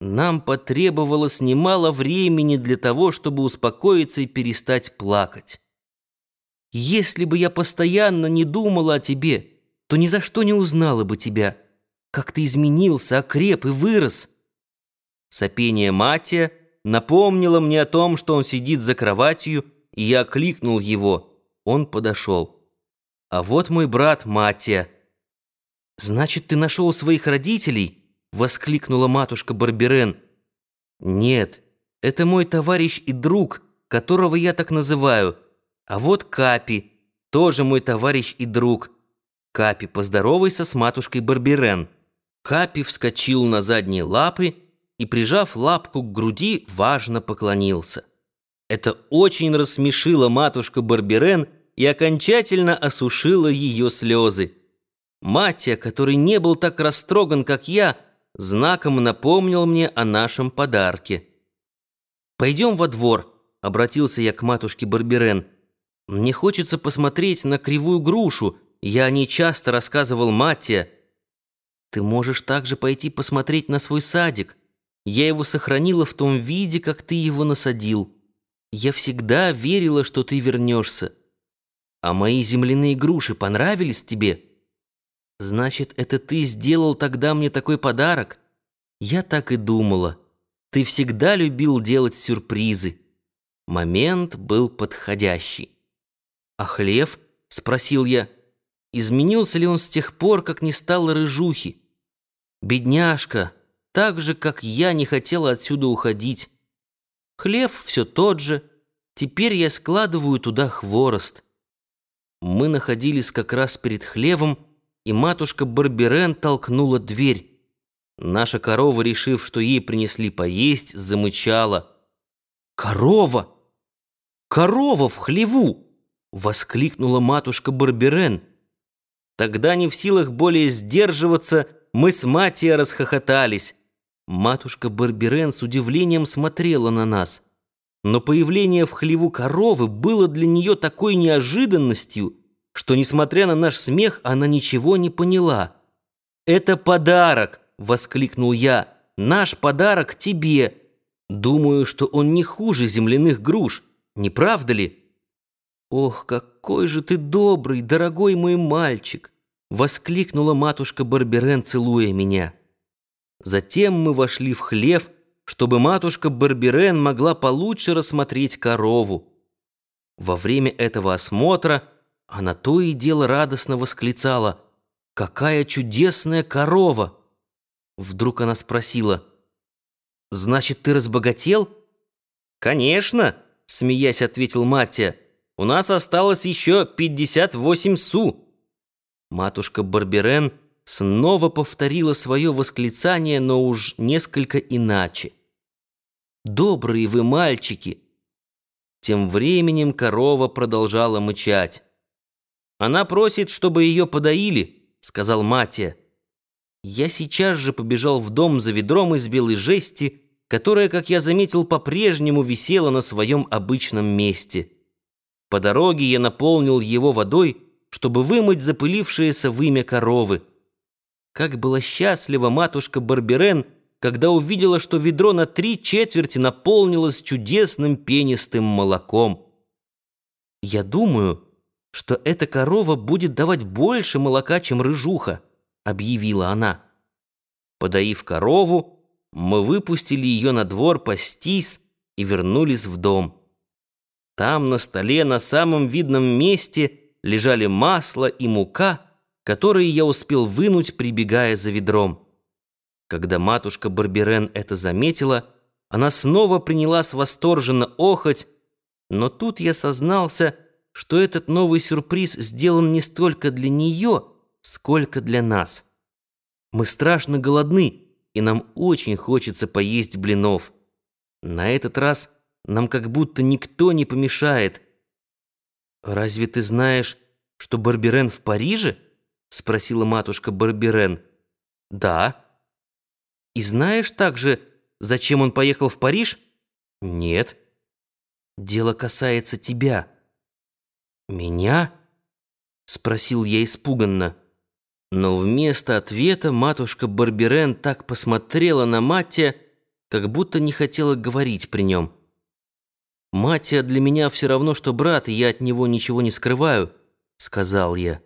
нам потребовалось немало времени для того, чтобы успокоиться и перестать плакать. Если бы я постоянно не думала о тебе, то ни за что не узнала бы тебя, как ты изменился, окреп и вырос. Сопение Матия напомнило мне о том, что он сидит за кроватью, и я окликнул его. Он подошел. А вот мой брат Матия. «Значит, ты нашел своих родителей?» — воскликнула матушка Барберен. «Нет, это мой товарищ и друг, которого я так называю. А вот Капи, тоже мой товарищ и друг. Капи, поздоровайся с матушкой Барберен». Капи вскочил на задние лапы и, прижав лапку к груди, важно поклонился. Это очень рассмешило матушку Барберен и окончательно осушило ее слезы. Матя, который не был так растроган, как я, знаком напомнил мне о нашем подарке. «Пойдем во двор», — обратился я к матушке Барберен. «Мне хочется посмотреть на кривую грушу. Я о ней часто рассказывал Матте. Ты можешь также пойти посмотреть на свой садик. Я его сохранила в том виде, как ты его насадил. Я всегда верила, что ты вернешься. А мои земляные груши понравились тебе?» Значит, это ты сделал тогда мне такой подарок? Я так и думала. Ты всегда любил делать сюрпризы. Момент был подходящий. А хлев? Спросил я. Изменился ли он с тех пор, как не стало рыжухи? Бедняжка, так же, как я не хотела отсюда уходить. Хлев все тот же. Теперь я складываю туда хворост. Мы находились как раз перед хлевом, и матушка Барберен толкнула дверь. Наша корова, решив, что ей принесли поесть, замычала. «Корова! Корова в хлеву!» — воскликнула матушка Барберен. Тогда не в силах более сдерживаться, мы с Матией расхохотались. Матушка Барберен с удивлением смотрела на нас. Но появление в хлеву коровы было для нее такой неожиданностью — что, несмотря на наш смех, она ничего не поняла. «Это подарок!» — воскликнул я. «Наш подарок тебе! Думаю, что он не хуже земляных груш, не правда ли?» «Ох, какой же ты добрый, дорогой мой мальчик!» — воскликнула матушка Барберен, целуя меня. Затем мы вошли в хлев, чтобы матушка Барберен могла получше рассмотреть корову. Во время этого осмотра она то и дело радостно восклицала «Какая чудесная корова!» Вдруг она спросила «Значит, ты разбогател?» «Конечно!» — смеясь ответил Матя. «У нас осталось еще пятьдесят восемь су!» Матушка Барберен снова повторила свое восклицание, но уж несколько иначе. «Добрые вы мальчики!» Тем временем корова продолжала мычать. Она просит, чтобы ее подоили, сказал Матия. Я сейчас же побежал в дом за ведром из белой жести, которая, как я заметил, по-прежнему висела на своем обычном месте. По дороге я наполнил его водой, чтобы вымыть запылившееся вымя коровы. Как была счастлива матушка Барберен, когда увидела, что ведро на три четверти наполнилось чудесным пенистым молоком. Я думаю, что эта корова будет давать больше молока, чем рыжуха», — объявила она. Подоив корову, мы выпустили ее на двор пастись и вернулись в дом. Там на столе на самом видном месте лежали масло и мука, которые я успел вынуть, прибегая за ведром. Когда матушка Барберен это заметила, она снова принялась восторженно охоть, но тут я сознался, что этот новый сюрприз сделан не столько для нее, сколько для нас. Мы страшно голодны, и нам очень хочется поесть блинов. На этот раз нам как будто никто не помешает. «Разве ты знаешь, что Барберен в Париже?» — спросила матушка Барберен. «Да». «И знаешь также, зачем он поехал в Париж?» «Нет». «Дело касается тебя». «Меня?» — спросил я испуганно. Но вместо ответа матушка Барберен так посмотрела на Матте, как будто не хотела говорить при нем. «Матья для меня все равно, что брат, и я от него ничего не скрываю», — сказал я.